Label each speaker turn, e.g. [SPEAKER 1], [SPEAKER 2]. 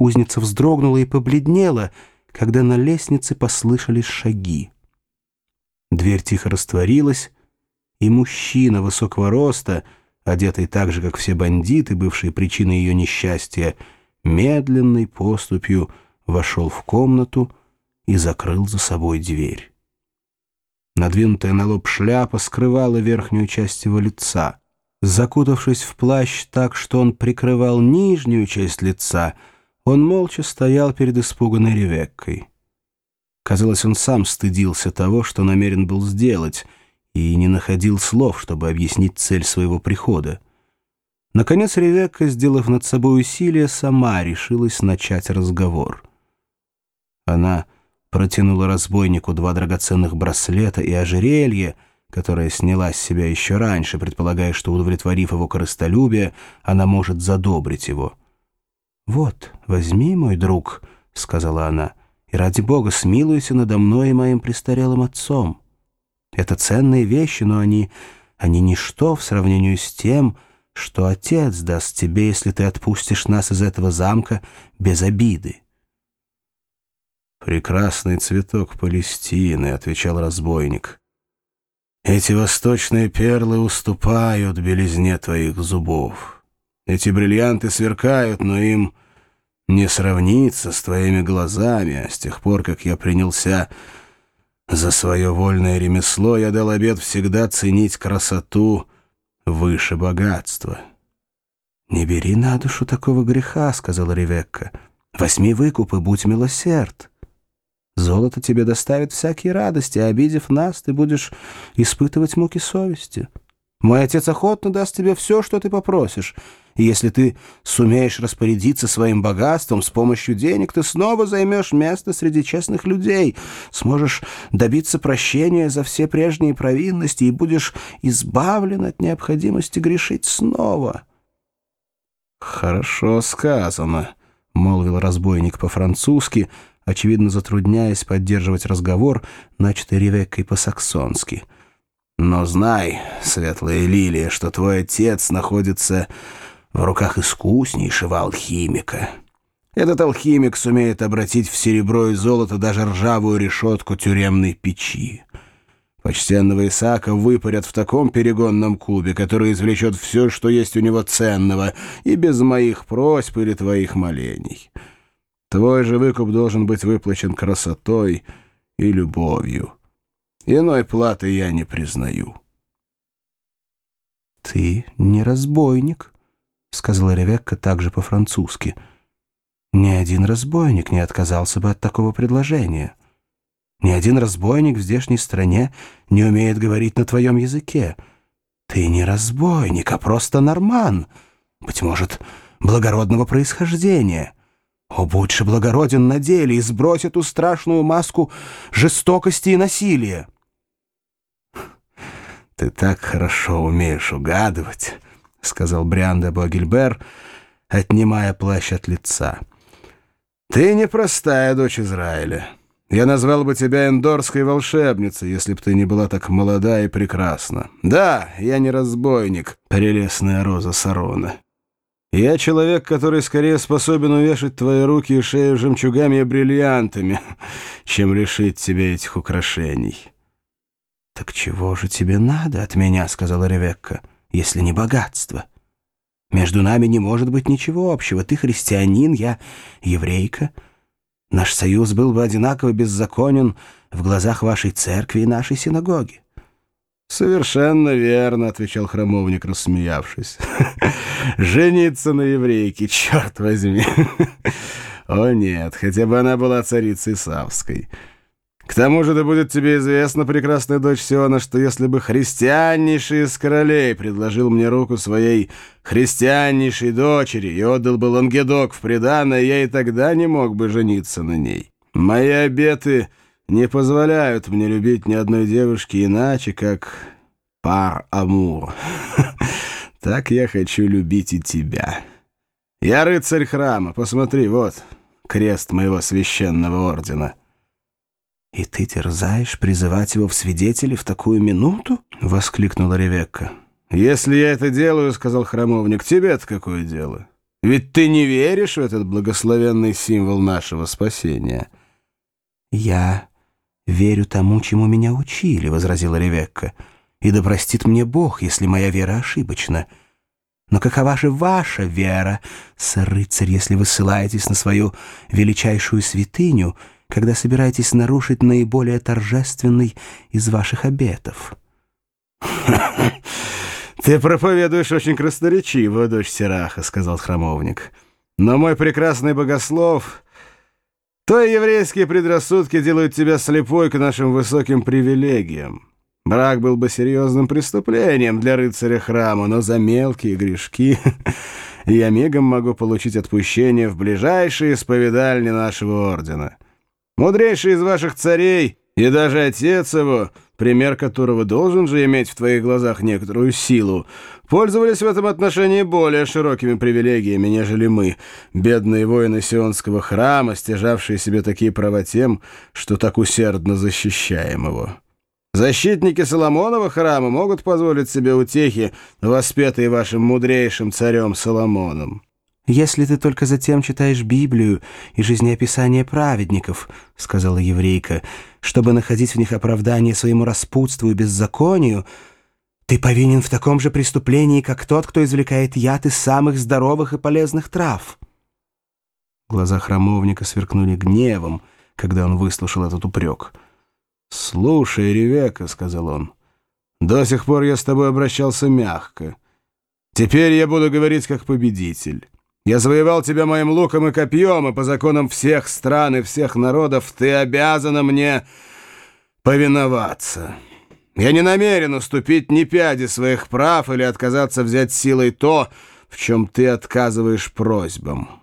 [SPEAKER 1] Узница вздрогнула и побледнела, когда на лестнице послышались шаги. Дверь тихо растворилась, и мужчина высокого роста, одетый так же, как все бандиты, бывшие причиной ее несчастья, медленной поступью вошел в комнату и закрыл за собой дверь. Надвинутая на лоб шляпа скрывала верхнюю часть его лица. Закутавшись в плащ так, что он прикрывал нижнюю часть лица — он молча стоял перед испуганной Ревеккой. Казалось, он сам стыдился того, что намерен был сделать, и не находил слов, чтобы объяснить цель своего прихода. Наконец Ревекка, сделав над собой усилие, сама решилась начать разговор. Она протянула разбойнику два драгоценных браслета и ожерелье, которое сняла с себя еще раньше, предполагая, что, удовлетворив его корыстолюбие, она может задобрить его — «Вот, возьми, мой друг», — сказала она, — «и ради бога смилуйся надо мной и моим престарелым отцом. Это ценные вещи, но они... они ничто в сравнении с тем, что отец даст тебе, если ты отпустишь нас из этого замка без обиды».
[SPEAKER 2] «Прекрасный цветок Палестины», — отвечал разбойник. «Эти восточные перлы уступают белизне твоих зубов». Эти бриллианты сверкают, но им не сравнится с твоими глазами, а с тех пор, как я принялся за свое вольное ремесло, я дал обет всегда ценить красоту выше богатства.
[SPEAKER 1] «Не бери на душу такого греха», — сказала Ревекка. «Возьми выкуп и будь милосерд. Золото тебе доставит всякие радости, а обидев нас, ты будешь испытывать муки совести». Мой отец охотно даст тебе все, что ты попросишь. И если ты сумеешь распорядиться своим богатством с помощью денег, ты снова займешь место среди честных людей, сможешь добиться прощения за все прежние провинности и будешь избавлен от необходимости грешить снова».
[SPEAKER 2] «Хорошо сказано», — молвил разбойник по-французски, очевидно затрудняясь поддерживать разговор, начатый Ревеккой по-саксонски — но знай, светлая лилия, что твой отец находится в руках искуснейшего алхимика. Этот алхимик сумеет обратить в серебро и золото даже ржавую решетку тюремной печи. Почтенного Исаака выпарят в таком перегонном кубе, который извлечет все, что есть у него ценного, и без моих просьб или твоих молений. Твой же выкуп должен быть выплачен красотой и любовью». Иной платы я не признаю.
[SPEAKER 1] «Ты не разбойник», — сказала Ревекка также по-французски. «Ни один разбойник не отказался бы от такого предложения. Ни один разбойник в здешней стране не умеет говорить на твоем языке. Ты не разбойник, а просто норман, быть может, благородного происхождения». О, будь же благороден на деле и сбрось эту страшную маску жестокости и насилия.
[SPEAKER 2] «Ты так хорошо умеешь угадывать», — сказал Бриан Богельбер, отнимая плащ от лица. «Ты непростая дочь Израиля. Я назвал бы тебя эндорской волшебницей, если б ты не была так молода и прекрасна. Да, я не разбойник, прелестная роза Сарона». Я человек, который скорее способен увешать твои руки и шею жемчугами и бриллиантами, чем лишить тебя этих украшений».
[SPEAKER 1] «Так чего же тебе надо от меня?» — сказала Ревекка, — «если не богатство. Между нами не может быть ничего общего. Ты христианин, я еврейка. Наш союз был бы одинаково беззаконен в глазах вашей церкви и нашей синагоги.
[SPEAKER 2] «Совершенно верно», — отвечал храмовник, рассмеявшись. «Жениться на еврейке, черт возьми!» «О нет, хотя бы она была царицей Савской. К тому же да будет тебе известно, прекрасная дочь Сиона, что если бы христианнейший из королей предложил мне руку своей христианнейшей дочери и отдал бы Лангедок в приданое, я и тогда не мог бы жениться на ней. Мои обеты не позволяют мне любить ни одной девушки иначе, как пар амур. Так я хочу любить и тебя. Я рыцарь храма, посмотри, вот крест моего священного ордена».
[SPEAKER 1] «И ты терзаешь призывать его в свидетели в такую минуту?» — воскликнула Ревекка.
[SPEAKER 2] «Если я это делаю, — сказал храмовник, — тебе-то какое дело? Ведь ты не веришь в этот благословенный символ нашего спасения».
[SPEAKER 1] «Я верю тому, чему меня учили», — возразила Ревекка. «И да простит мне Бог, если моя вера ошибочна». Но какова же ваша вера, сэр-рыцарь, если вы ссылаетесь на свою величайшую святыню, когда собираетесь нарушить наиболее торжественный из ваших обетов?
[SPEAKER 2] «Ты проповедуешь очень красноречиво, дочь Сераха», — сказал храмовник. «Но мой прекрасный богослов...» Твои еврейские предрассудки делают тебя слепой к нашим высоким привилегиям. Брак был бы серьезным преступлением для рыцаря храма, но за мелкие грешки я мигом могу получить отпущение в ближайшие исповедальни нашего ордена. Мудрейший из ваших царей и даже отец его, пример которого должен же иметь в твоих глазах некоторую силу, пользовались в этом отношении более широкими привилегиями, нежели мы, бедные воины Сионского храма, стяжавшие себе такие права тем, что так усердно защищаем его». Защитники Соломонова храма могут позволить себе утехи, воспетые вашим мудрейшим царем Соломоном.
[SPEAKER 1] «Если ты только затем читаешь Библию и жизнеописание праведников», — сказала еврейка, «чтобы находить в них оправдание своему распутству и беззаконию, ты повинен в таком же преступлении, как тот, кто извлекает яд из самых здоровых и полезных трав». Глаза храмовника сверкнули гневом, когда он выслушал этот упрек —
[SPEAKER 2] «Слушай, Ревека», — сказал он, — «до сих пор я с тобой обращался мягко. Теперь я буду говорить как победитель. Я завоевал тебя моим луком и копьем, и по законам всех стран и всех народов ты обязана мне повиноваться. Я не намерен уступить ни пяди своих прав или отказаться взять силой то, в чем ты отказываешь просьбам».